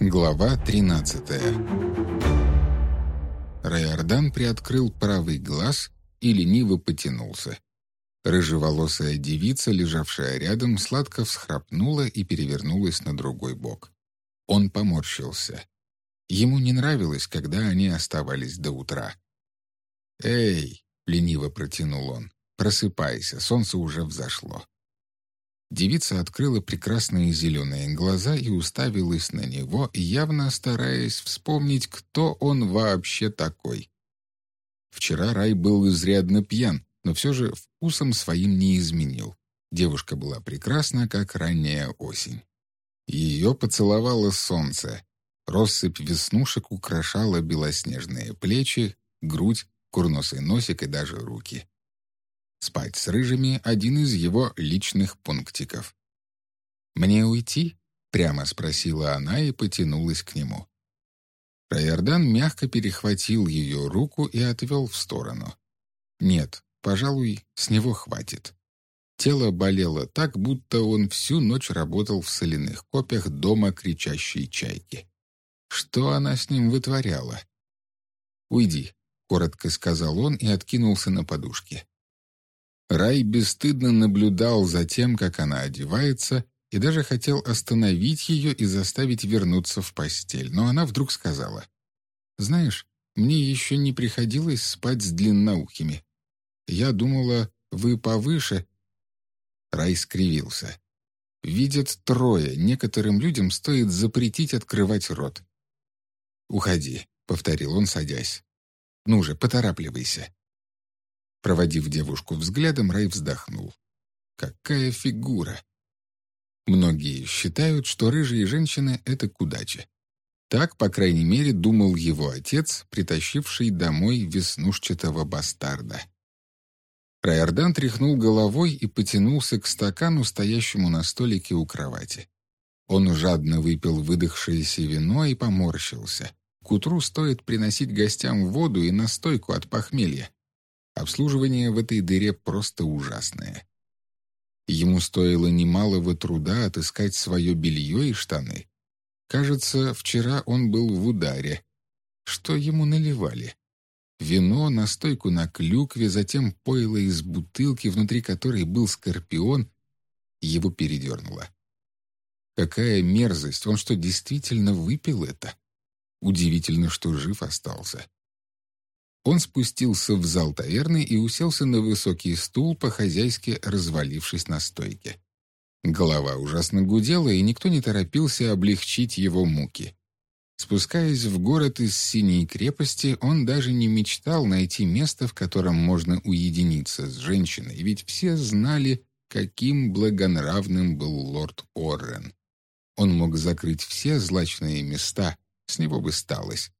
Глава 13 Райордан приоткрыл правый глаз и лениво потянулся. Рыжеволосая девица, лежавшая рядом, сладко всхрапнула и перевернулась на другой бок. Он поморщился. Ему не нравилось, когда они оставались до утра. «Эй!» — лениво протянул он. «Просыпайся, солнце уже взошло». Девица открыла прекрасные зеленые глаза и уставилась на него, явно стараясь вспомнить, кто он вообще такой. Вчера Рай был изрядно пьян, но все же вкусом своим не изменил. Девушка была прекрасна, как ранняя осень. Ее поцеловало солнце. Россыпь веснушек украшала белоснежные плечи, грудь, курносый носик и даже руки. Спать с рыжими — один из его личных пунктиков. «Мне уйти?» — прямо спросила она и потянулась к нему. Райордан мягко перехватил ее руку и отвел в сторону. «Нет, пожалуй, с него хватит». Тело болело так, будто он всю ночь работал в соляных копьях дома кричащей чайки. Что она с ним вытворяла? «Уйди», — коротко сказал он и откинулся на подушке. Рай бесстыдно наблюдал за тем, как она одевается, и даже хотел остановить ее и заставить вернуться в постель, но она вдруг сказала, «Знаешь, мне еще не приходилось спать с длинноухими. Я думала, вы повыше». Рай скривился. «Видят трое, некоторым людям стоит запретить открывать рот». «Уходи», — повторил он, садясь. «Ну же, поторапливайся». Проводив девушку взглядом, Рэй вздохнул. «Какая фигура!» Многие считают, что рыжие женщины — это к удаче. Так, по крайней мере, думал его отец, притащивший домой веснушчатого бастарда. Райордан тряхнул головой и потянулся к стакану, стоящему на столике у кровати. Он жадно выпил выдохшееся вино и поморщился. К утру стоит приносить гостям воду и настойку от похмелья. Обслуживание в этой дыре просто ужасное. Ему стоило немалого труда отыскать свое белье и штаны. Кажется, вчера он был в ударе. Что ему наливали? Вино, настойку на клюкве, затем пойло из бутылки, внутри которой был скорпион. Его передернуло. Какая мерзость! Он что, действительно выпил это? Удивительно, что жив остался. Он спустился в зал таверны и уселся на высокий стул, по-хозяйски развалившись на стойке. Голова ужасно гудела, и никто не торопился облегчить его муки. Спускаясь в город из Синей крепости, он даже не мечтал найти место, в котором можно уединиться с женщиной, ведь все знали, каким благонравным был лорд Оррен. Он мог закрыть все злачные места, с него бы сталось.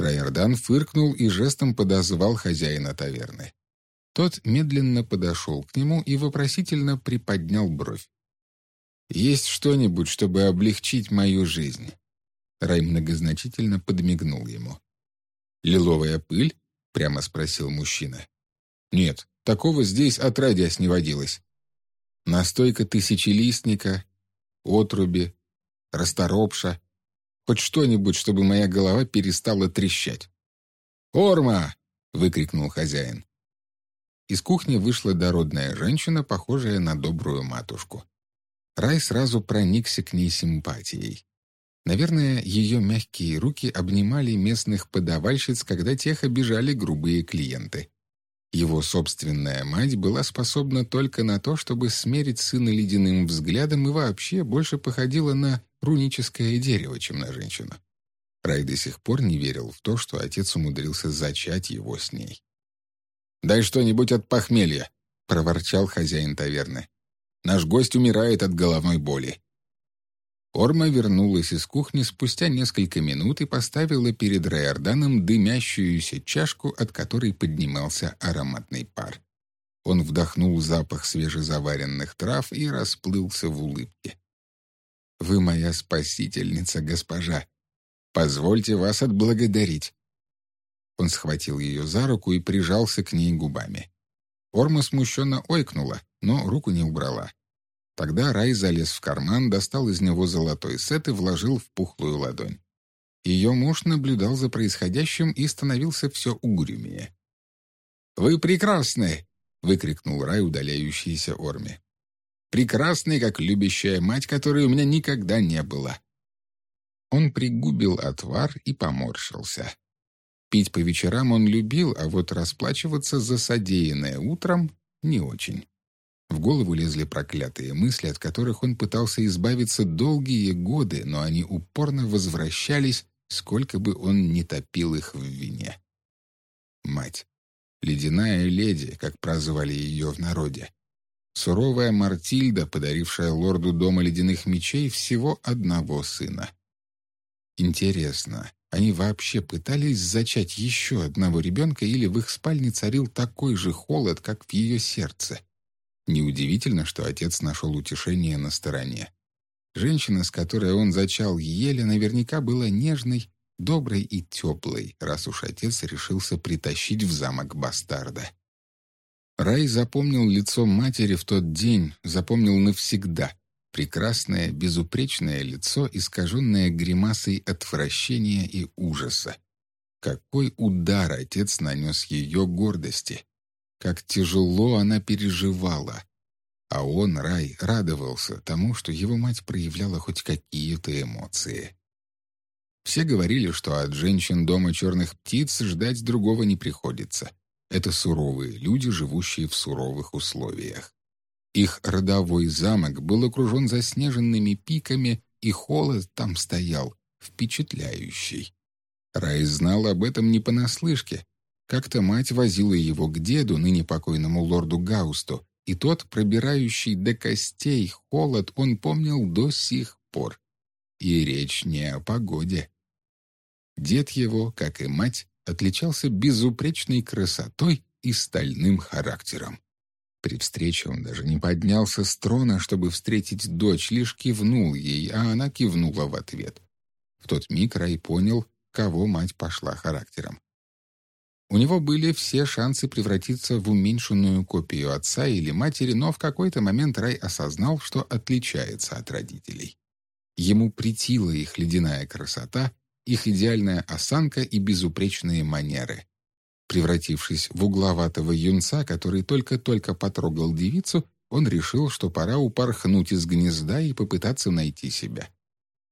Райордан фыркнул и жестом подозвал хозяина таверны. Тот медленно подошел к нему и вопросительно приподнял бровь. «Есть что-нибудь, чтобы облегчить мою жизнь?» Рай многозначительно подмигнул ему. «Лиловая пыль?» — прямо спросил мужчина. «Нет, такого здесь отродясь не водилось. Настойка тысячелистника, отруби, расторопша, Хоть что-нибудь, чтобы моя голова перестала трещать. «Орма!» — выкрикнул хозяин. Из кухни вышла дородная женщина, похожая на добрую матушку. Рай сразу проникся к ней симпатией. Наверное, ее мягкие руки обнимали местных подавальщиц, когда тех обижали грубые клиенты. Его собственная мать была способна только на то, чтобы смерить сына ледяным взглядом и вообще больше походила на руническое дерево, чем на женщину. Рай до сих пор не верил в то, что отец умудрился зачать его с ней. «Дай что-нибудь от похмелья», — проворчал хозяин таверны. «Наш гость умирает от головной боли». Орма вернулась из кухни спустя несколько минут и поставила перед Райорданом дымящуюся чашку, от которой поднимался ароматный пар. Он вдохнул запах свежезаваренных трав и расплылся в улыбке. Вы моя спасительница, госпожа. Позвольте вас отблагодарить». Он схватил ее за руку и прижался к ней губами. Орма смущенно ойкнула, но руку не убрала. Тогда Рай залез в карман, достал из него золотой сет и вложил в пухлую ладонь. Ее муж наблюдал за происходящим и становился все угрюмее. «Вы прекрасны!» — выкрикнул Рай удаляющийся Орми. «Прекрасный, как любящая мать, которой у меня никогда не было». Он пригубил отвар и поморщился. Пить по вечерам он любил, а вот расплачиваться за содеянное утром — не очень. В голову лезли проклятые мысли, от которых он пытался избавиться долгие годы, но они упорно возвращались, сколько бы он ни топил их в вине. Мать. Ледяная леди, как прозвали ее в народе. Суровая Мартильда, подарившая лорду Дома Ледяных Мечей всего одного сына. Интересно, они вообще пытались зачать еще одного ребенка или в их спальне царил такой же холод, как в ее сердце? Неудивительно, что отец нашел утешение на стороне. Женщина, с которой он зачал еле, наверняка была нежной, доброй и теплой, раз уж отец решился притащить в замок бастарда. Рай запомнил лицо матери в тот день, запомнил навсегда. Прекрасное, безупречное лицо, искаженное гримасой отвращения и ужаса. Какой удар отец нанес ее гордости! Как тяжело она переживала. А он, Рай, радовался тому, что его мать проявляла хоть какие-то эмоции. Все говорили, что от женщин дома черных птиц ждать другого не приходится. Это суровые люди, живущие в суровых условиях. Их родовой замок был окружен заснеженными пиками, и холод там стоял, впечатляющий. Рай знал об этом не понаслышке, как-то мать возила его к деду, ныне покойному лорду Гаусту, и тот, пробирающий до костей холод, он помнил до сих пор. И речь не о погоде. Дед его, как и мать, отличался безупречной красотой и стальным характером. При встрече он даже не поднялся с трона, чтобы встретить дочь, лишь кивнул ей, а она кивнула в ответ. В тот миг Рай понял, кого мать пошла характером. У него были все шансы превратиться в уменьшенную копию отца или матери, но в какой-то момент Рай осознал, что отличается от родителей. Ему притила их ледяная красота, их идеальная осанка и безупречные манеры. Превратившись в угловатого юнца, который только-только потрогал девицу, он решил, что пора упорхнуть из гнезда и попытаться найти себя.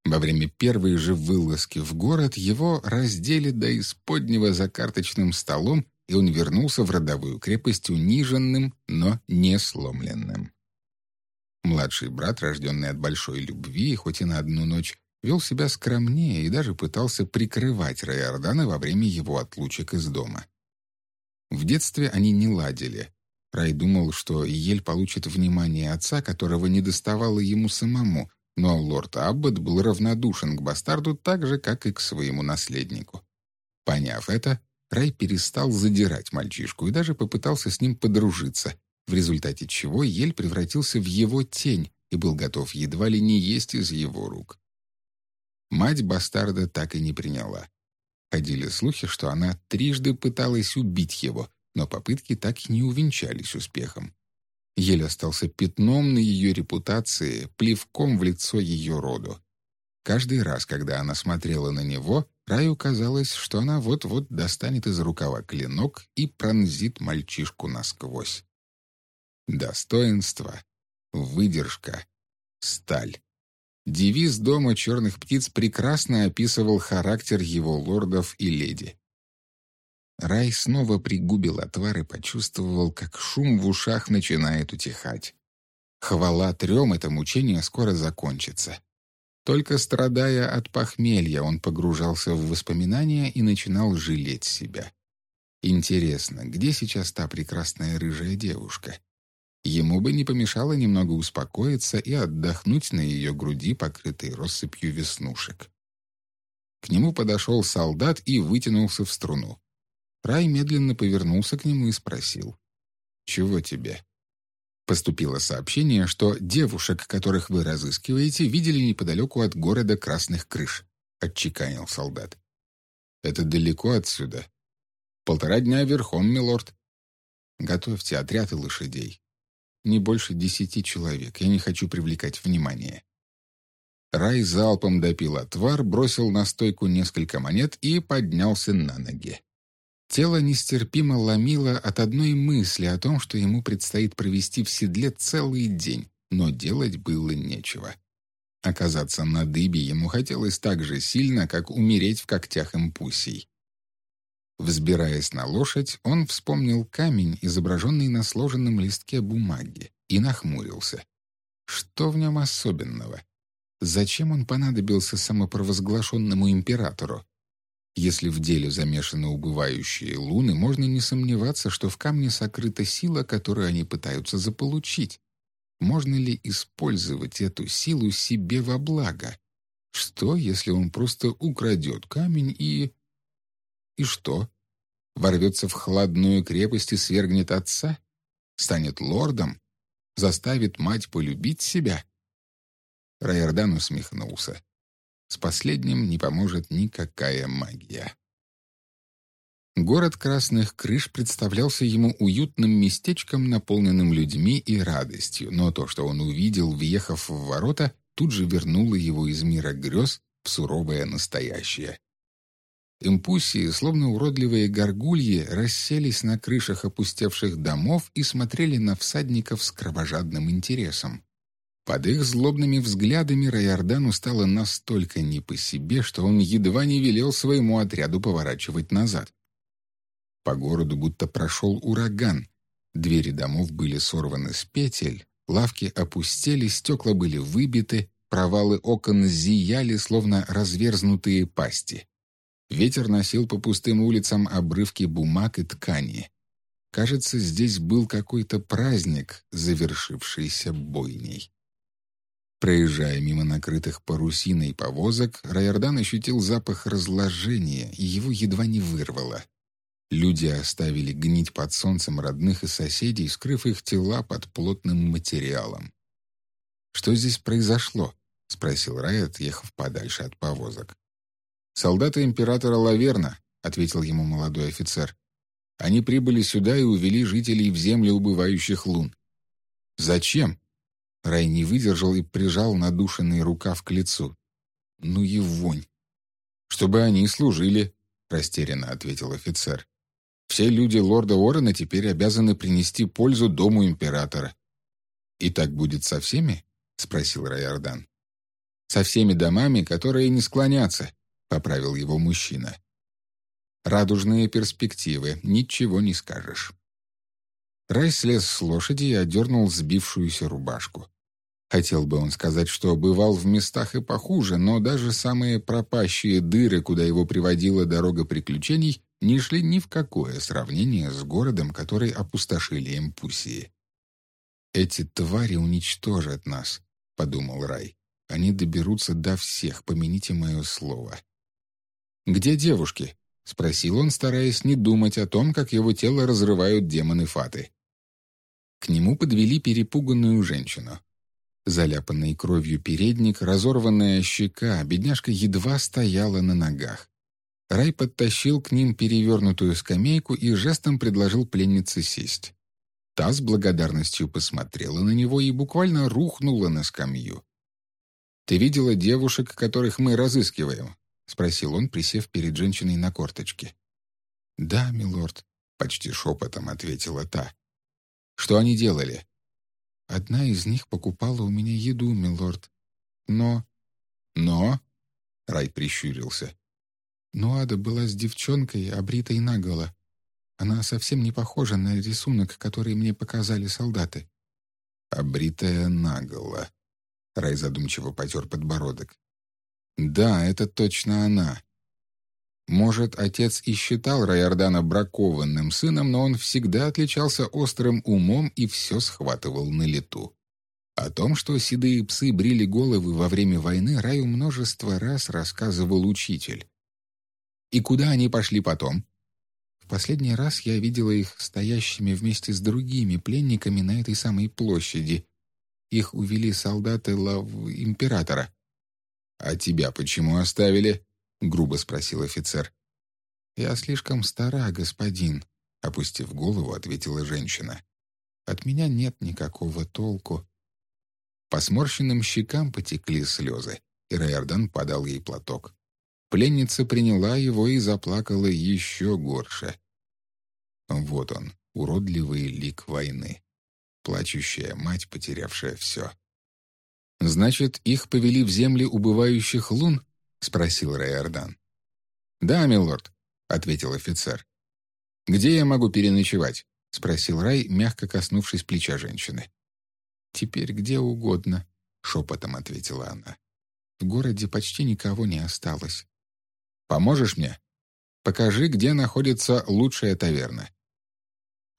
Во время первой же вылазки в город его раздели до исподнего за карточным столом, и он вернулся в родовую крепость униженным, но не сломленным. Младший брат, рожденный от большой любви, хоть и на одну ночь, вел себя скромнее и даже пытался прикрывать Райордана во время его отлучек из дома. В детстве они не ладили. Рай думал, что Ель получит внимание отца, которого не доставало ему самому, но лорд Аббот был равнодушен к бастарду так же, как и к своему наследнику. Поняв это, Рай перестал задирать мальчишку и даже попытался с ним подружиться, в результате чего Ель превратился в его тень и был готов едва ли не есть из его рук. Мать бастарда так и не приняла. Ходили слухи, что она трижды пыталась убить его, но попытки так и не увенчались успехом. Еле остался пятном на ее репутации, плевком в лицо ее роду. Каждый раз, когда она смотрела на него, Раю казалось, что она вот-вот достанет из рукава клинок и пронзит мальчишку насквозь. Достоинство, выдержка, сталь. Девиз дома черных птиц прекрасно описывал характер его лордов и леди. Рай снова пригубил отвар и почувствовал, как шум в ушах начинает утихать. Хвала трем, это мучение скоро закончится. Только страдая от похмелья, он погружался в воспоминания и начинал жалеть себя. Интересно, где сейчас та прекрасная рыжая девушка? Ему бы не помешало немного успокоиться и отдохнуть на ее груди, покрытой россыпью веснушек. К нему подошел солдат и вытянулся в струну. Рай медленно повернулся к нему и спросил. «Чего тебе?» Поступило сообщение, что девушек, которых вы разыскиваете, видели неподалеку от города Красных Крыш, — отчеканил солдат. «Это далеко отсюда?» «Полтора дня верхом, милорд». «Готовьте отряд и лошадей». Не больше десяти человек. Я не хочу привлекать внимание». Рай залпом допил отвар, бросил на стойку несколько монет и поднялся на ноги. Тело нестерпимо ломило от одной мысли о том, что ему предстоит провести в седле целый день, но делать было нечего. Оказаться на дыбе ему хотелось так же сильно, как умереть в когтях импульсий. Взбираясь на лошадь, он вспомнил камень, изображенный на сложенном листке бумаги, и нахмурился. Что в нем особенного? Зачем он понадобился самопровозглашенному императору? Если в деле замешаны убывающие луны, можно не сомневаться, что в камне сокрыта сила, которую они пытаются заполучить. Можно ли использовать эту силу себе во благо? Что, если он просто украдет камень и... И что? Ворвется в холодную крепость и свергнет отца? Станет лордом? Заставит мать полюбить себя? Райордан усмехнулся. С последним не поможет никакая магия. Город красных крыш представлялся ему уютным местечком, наполненным людьми и радостью, но то, что он увидел, въехав в ворота, тут же вернуло его из мира грез в суровое настоящее. Импульсии, словно уродливые горгульи, расселись на крышах опустевших домов и смотрели на всадников с кровожадным интересом. Под их злобными взглядами Райордану стало настолько не по себе, что он едва не велел своему отряду поворачивать назад. По городу будто прошел ураган. Двери домов были сорваны с петель, лавки опустели, стекла были выбиты, провалы окон зияли, словно разверзнутые пасти. Ветер носил по пустым улицам обрывки бумаг и ткани. Кажется, здесь был какой-то праздник, завершившийся бойней. Проезжая мимо накрытых парусиной повозок, Райордан ощутил запах разложения, и его едва не вырвало. Люди оставили гнить под солнцем родных и соседей, скрыв их тела под плотным материалом. «Что здесь произошло?» — спросил Райот, ехав подальше от повозок. «Солдаты императора Лаверна», — ответил ему молодой офицер. «Они прибыли сюда и увели жителей в земли убывающих лун». «Зачем?» Рай не выдержал и прижал надушенный рукав к лицу. «Ну и вонь!» «Чтобы они служили», — растерянно ответил офицер. Все люди лорда Орена теперь обязаны принести пользу дому императора. «И так будет со всеми?» — спросил Райордан. «Со всеми домами, которые не склонятся», — поправил его мужчина. «Радужные перспективы, ничего не скажешь». Рай слез с лошади и одернул сбившуюся рубашку. Хотел бы он сказать, что бывал в местах и похуже, но даже самые пропащие дыры, куда его приводила дорога приключений, не шли ни в какое сравнение с городом, который опустошили импульсии. «Эти твари уничтожат нас», — подумал Рай. «Они доберутся до всех, помяните мое слово». «Где девушки?» — спросил он, стараясь не думать о том, как его тело разрывают демоны Фаты. К нему подвели перепуганную женщину. Заляпанный кровью передник, разорванная щека, бедняжка едва стояла на ногах. Рай подтащил к ним перевернутую скамейку и жестом предложил пленнице сесть. Та с благодарностью посмотрела на него и буквально рухнула на скамью. «Ты видела девушек, которых мы разыскиваем?» — спросил он, присев перед женщиной на корточке. «Да, милорд», — почти шепотом ответила та. «Что они делали?» «Одна из них покупала у меня еду, милорд. Но...» «Но?» — Рай прищурился. Нуада была с девчонкой, обритой наголо. Она совсем не похожа на рисунок, который мне показали солдаты. «Обритая наголо», — Рай задумчиво потер подбородок. «Да, это точно она. Может, отец и считал Райордана бракованным сыном, но он всегда отличался острым умом и все схватывал на лету. О том, что седые псы брили головы во время войны, Раю множество раз рассказывал учитель. И куда они пошли потом? В последний раз я видела их стоящими вместе с другими пленниками на этой самой площади. Их увели солдаты лав... императора. «А тебя почему оставили?» — грубо спросил офицер. «Я слишком стара, господин», — опустив голову, ответила женщина. От меня нет никакого толку». По сморщенным щекам потекли слезы, и Райордан подал ей платок. Пленница приняла его и заплакала еще горше. Вот он, уродливый лик войны. Плачущая мать, потерявшая все. «Значит, их повели в земли убывающих лун?» — спросил Райордан. «Да, милорд», — ответил офицер. «Где я могу переночевать?» — спросил Рай, мягко коснувшись плеча женщины. «Теперь где угодно», — шепотом ответила она. «В городе почти никого не осталось. Поможешь мне? Покажи, где находится лучшая таверна».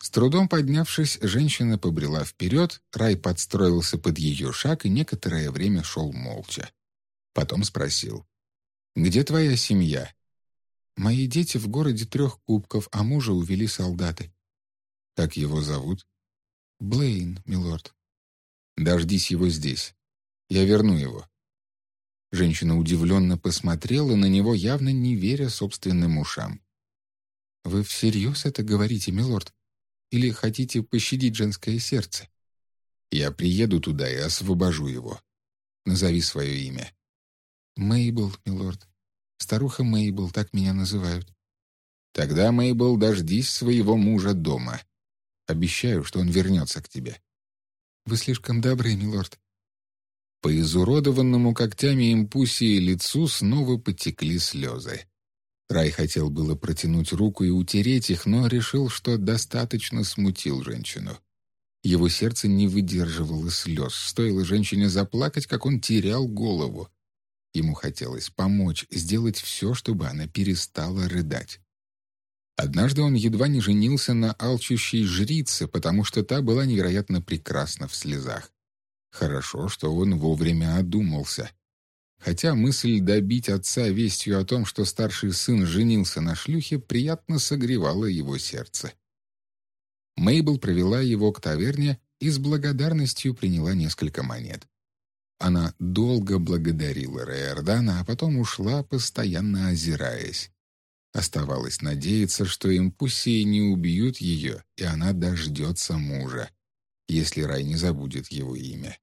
С трудом поднявшись, женщина побрела вперед, Рай подстроился под ее шаг и некоторое время шел молча. Потом спросил. «Где твоя семья?» «Мои дети в городе трех кубков, а мужа увели солдаты». «Как его зовут?» «Блейн, милорд». «Дождись его здесь. Я верну его». Женщина удивленно посмотрела на него, явно не веря собственным ушам. «Вы всерьез это говорите, милорд? Или хотите пощадить женское сердце?» «Я приеду туда и освобожу его. Назови свое имя». «Мейбл, милорд. Старуха Мейбл, так меня называют». «Тогда, Мейбл, дождись своего мужа дома. Обещаю, что он вернется к тебе». «Вы слишком добрый, милорд. По изуродованному когтями импульсии лицу снова потекли слезы. Рай хотел было протянуть руку и утереть их, но решил, что достаточно смутил женщину. Его сердце не выдерживало слез. Стоило женщине заплакать, как он терял голову. Ему хотелось помочь, сделать все, чтобы она перестала рыдать. Однажды он едва не женился на алчущей жрице, потому что та была невероятно прекрасна в слезах. Хорошо, что он вовремя одумался. Хотя мысль добить отца вестью о том, что старший сын женился на шлюхе, приятно согревала его сердце. Мейбл провела его к таверне и с благодарностью приняла несколько монет. Она долго благодарила Рейордана, а потом ушла, постоянно озираясь. Оставалось надеяться, что импульсии не убьют ее, и она дождется мужа если Рай не забудет его имя.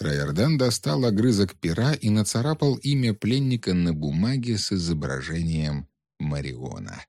Райордан достал огрызок пера и нацарапал имя пленника на бумаге с изображением Мариона.